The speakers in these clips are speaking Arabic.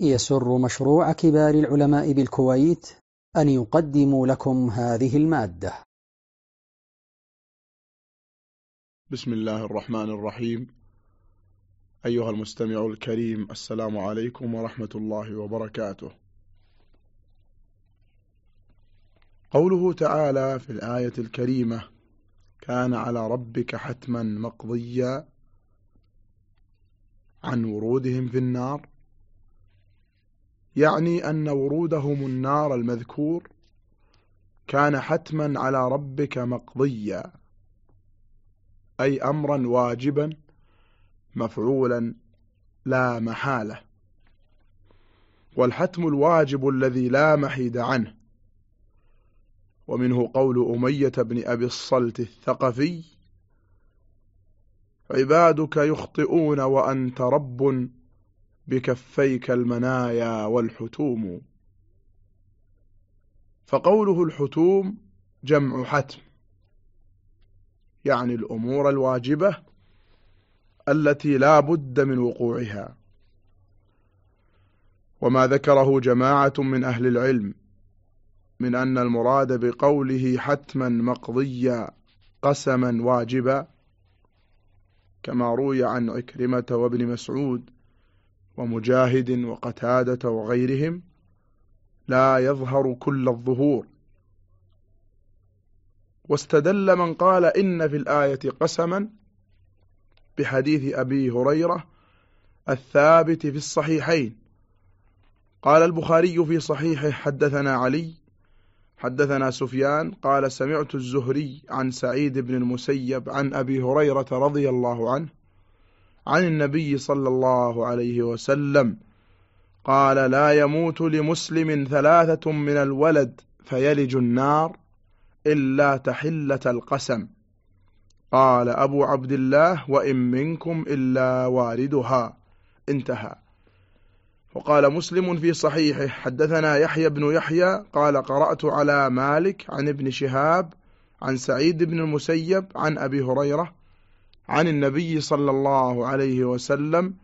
يسر مشروع كبار العلماء بالكويت أن يقدم لكم هذه المادة. بسم الله الرحمن الرحيم. أيها المستمع الكريم السلام عليكم ورحمة الله وبركاته. قوله تعالى في الآية الكريمة كان على ربك حتما مقضيا عن ورودهم في النار يعني أن ورودهم النار المذكور كان حتما على ربك مقضيا أي أمرا واجبا مفعولا لا محالة. والحتم الواجب الذي لا محيد عنه ومنه قول أمية بن أبي الصلت الثقفي عبادك يخطئون وأنت رب بكفيك المنايا والحتوم. فقوله الحتوم جمع حتم يعني الأمور الواجبة التي لا بد من وقوعها. وما ذكره جماعة من أهل العلم من أن المراد بقوله حتما مقضيا قسما واجبا كما روي عن عكرمة وابن مسعود ومجاهد وقتادة وغيرهم لا يظهر كل الظهور. واستدل من قال إن في الآية قسما بحديث أبي هريرة الثابت في الصحيحين. قال البخاري في صحيحه حدثنا علي حدثنا سفيان قال سمعت الزهري عن سعيد بن المسيب عن أبي هريرة رضي الله عنه عن النبي صلى الله عليه وسلم قال لا يموت لمسلم ثلاثة من الولد فيلج النار إلا تحلة القسم. قال أبو عبد الله وإن منكم إلا واردها. انتهى. وقال مسلم في صحيحه حدثنا يحيى بن يحيى قال قرأت على مالك عن ابن شهاب عن سعيد بن المسيب عن أبي هريرة عن النبي صلى الله عليه وسلم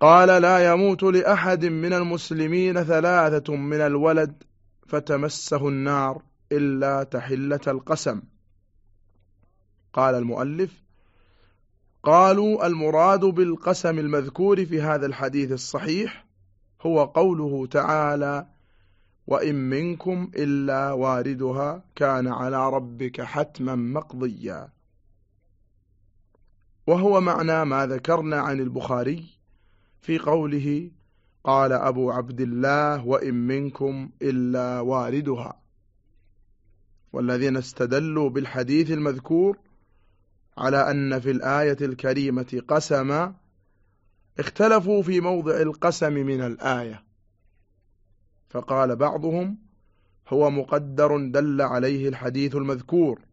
قال لا يموت لأحد من المسلمين ثلاثة من الولد فتمسه النار إلا تحلة القسم. قال المؤلف قالوا المراد بالقسم المذكور في هذا الحديث الصحيح هو قوله تعالى وإن منكم إلا واردها كان على ربك حتما مقضيا وهو معنى ما ذكرنا عن البخاري في قوله قال أبو عبد الله وإن منكم إلا واردها. والذين استدلوا بالحديث المذكور على أن في الآية الكريمة قسما اختلفوا في موضع القسم من الآية. فقال بعضهم هو مقدر دل عليه الحديث المذكور.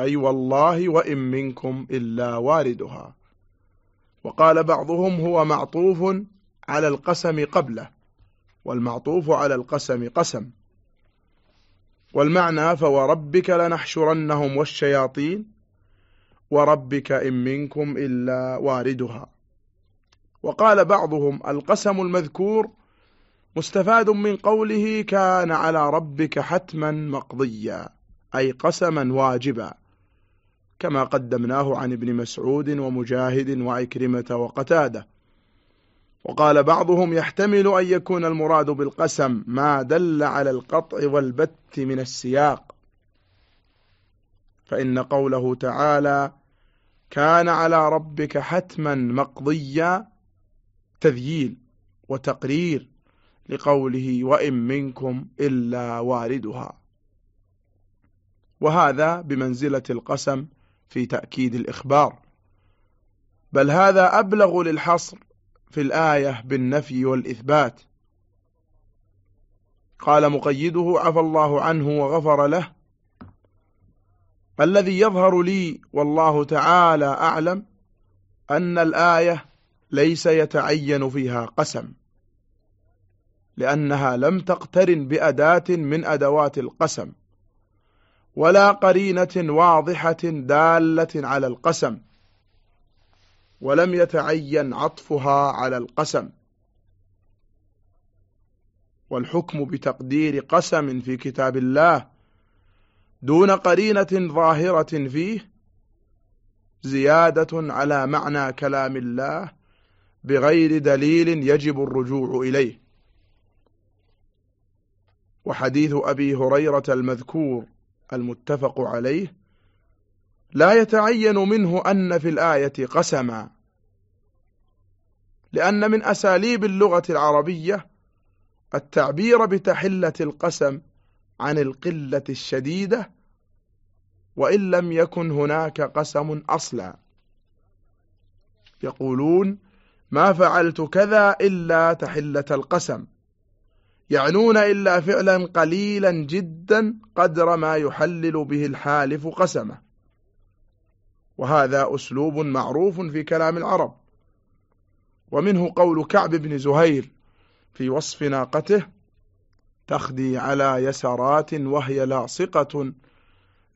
أي والله وإن منكم إلا واردها. وقال بعضهم هو معطوف على القسم قبله والمعطوف على القسم قسم. والمعنى فوربك لنحشرنهم والشياطين وربك إن منكم إلا واردها. وقال بعضهم القسم المذكور مستفاد من قوله كان على ربك حتما مقضيا أي قسما واجبا. كما قدمناه عن ابن مسعود ومجاهد وعكرمة وقتادة. وقال بعضهم يحتمل أن يكون المراد بالقسم ما دل على القطع والبت من السياق. فإن قوله تعالى كان على ربك حتما مقضيا تذييل وتقرير لقوله وإن منكم إلا واردها وهذا بمنزلة القسم في تأكيد الإخبار. بل هذا أبلغ للحصر في الآية بالنفي والإثبات. قال مقيده عفى الله عنه وغفر له الذي يظهر لي والله تعالى أعلم أن الآية ليس يتعين فيها قسم لأنها لم تقترن بأداة من أدوات القسم. ولا قرينة واضحة دالة على القسم ولم يتعين عطفها على القسم. والحكم بتقدير قسم في كتاب الله دون قرينة ظاهرة فيه زيادة على معنى كلام الله بغير دليل يجب الرجوع إليه. وحديث أبي هريرة المذكور المتفق عليه لا يتعين منه أن في الآية قسما لأن من أساليب اللغة العربية التعبير بتحلة القسم عن القلة الشديدة وإن لم يكن هناك قسم أصلا. يقولون ما فعلت كذا إلا تحلة القسم. يعنون إلا فعلا قليلا جدا قدر ما يحلل به الحالف قسمه. وهذا أسلوب معروف في كلام العرب. ومنه قول كعب بن زهير في وصف ناقته تخدي على يسرات وهي لاصقة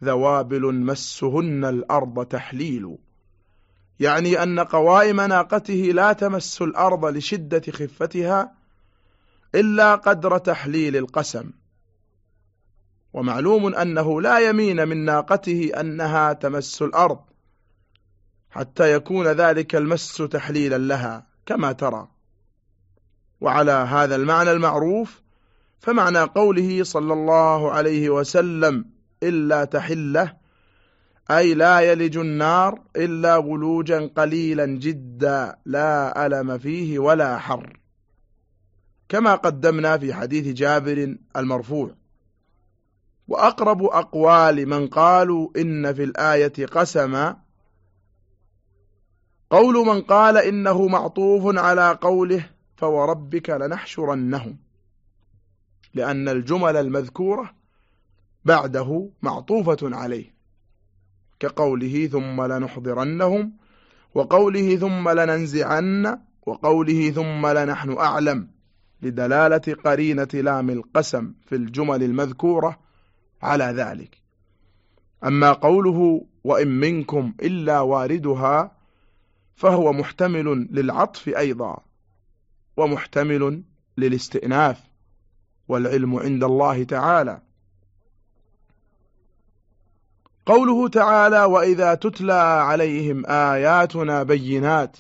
ذوابل مسهن الأرض تحليل. يعني أن قوائم ناقته لا تمس الأرض لشدة خفتها إلا قدر تحليل القسم. ومعلوم أنه لا يمين من ناقته أنها تمس الأرض حتى يكون ذلك المس تحليلا لها كما ترى. وعلى هذا المعنى المعروف فمعنى قوله صلى الله عليه وسلم إلا تحلة أي لا يلج النار إلا ولوجا قليلا جدا لا ألم فيه ولا حر. كما قدمنا في حديث جابر المرفوع. وأقرب أقوال من قالوا إن في الآية قسما قول من قال إنه معطوف على قوله فوربك لنحشرنهم لأن الجمل المذكورة بعده معطوفة عليه كقوله ثم لنحضرنهم وقوله ثم لننزعن وقوله ثم لنحن أعلم. لدلالة قرينة لام القسم في الجمل المذكورة على ذلك. أما قوله وإن منكم إلا واردها فهو محتمل للعطف أيضا ومحتمل للاستئناف والعلم عند الله تعالى. قوله تعالى وإذا تتلى عليهم آياتنا بينات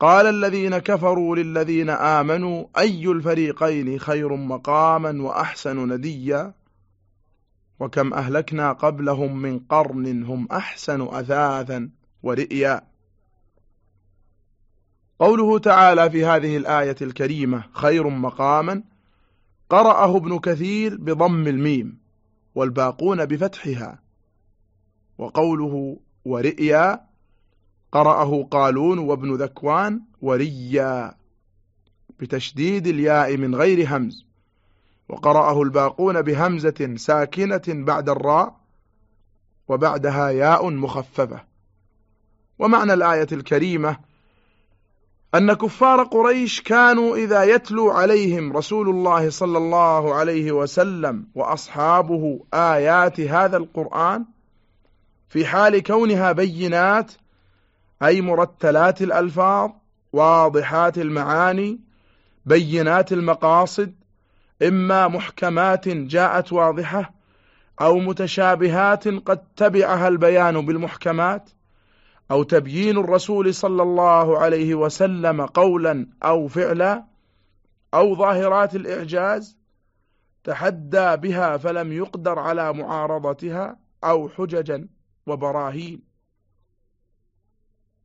قال الذين كفروا للذين آمنوا أي الفريقين خير مقاما وأحسن نديا؟ وكم أهلكنا قبلهم من قرن هم أحسن أثاثا ورئيا؟ قوله تعالى في هذه الآية الكريمة خير مقاما قرأه ابن كثير بضم الميم والباقون بفتحها وقوله ورئيا؟ قرأه قالون وابن ذكوان وريا بتشديد الياء من غير همز. وقرأه الباقون بهمزة ساكنة بعد الراء وبعدها ياء مخففة. ومعنى الآية الكريمة أن كفار قريش كانوا إذا يتلو عليهم رسول الله صلى الله عليه وسلم وأصحابه آيات هذا القرآن في حال كونها بينات أي مرتلات الألفاظ واضحات المعاني بينات المقاصد إما محكمات جاءت واضحة أو متشابهات قد تبعها البيان بالمحكمات أو تبيين الرسول صلى الله عليه وسلم قولا أو فعلا أو ظاهرات الإعجاز تحدى بها فلم يقدر على معارضتها أو حججا وبراهين.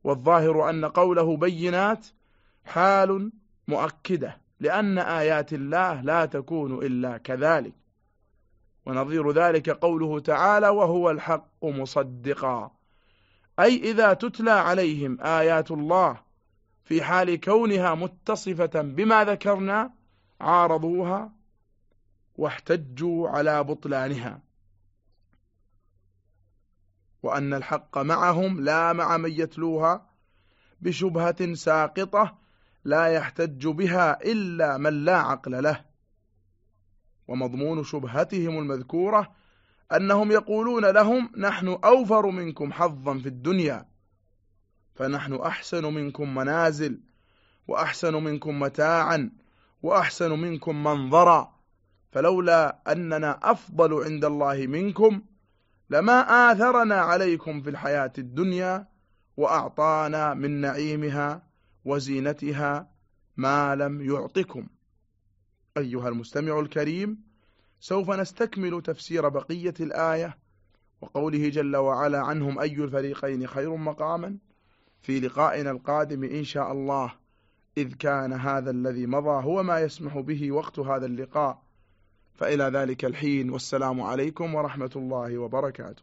والظاهر أن قوله بينات حال مؤكدة لأن آيات الله لا تكون إلا كذلك. ونظير ذلك قوله تعالى وهو الحق مصدقا أي إذا تتلى عليهم آيات الله في حال كونها متصفة بما ذكرنا عارضوها واحتجوا على بطلانها. وأن الحق معهم لا مع من يتلوها بشبهة ساقطة لا يحتج بها إلا من لا عقل له. ومضمون شبهتهم المذكورة أنهم يقولون لهم نحن أوفر منكم حظا في الدنيا فنحن أحسن منكم منازل وأحسن منكم متاعا وأحسن منكم منظرا فلولا أننا أفضل عند الله منكم لما آثرنا عليكم في الحياة الدنيا وأعطانا من نعيمها وزينتها ما لم يعطكم. أيها المستمع الكريم سوف نستكمل تفسير بقية الآية وقوله جل وعلا عنهم أي الفريقين خير مقاما؟ في لقائنا القادم إن شاء الله إذ كان هذا الذي مضى هو ما يسمح به وقت هذا اللقاء. فإلى ذلك الحين والسلام عليكم ورحمة الله وبركاته.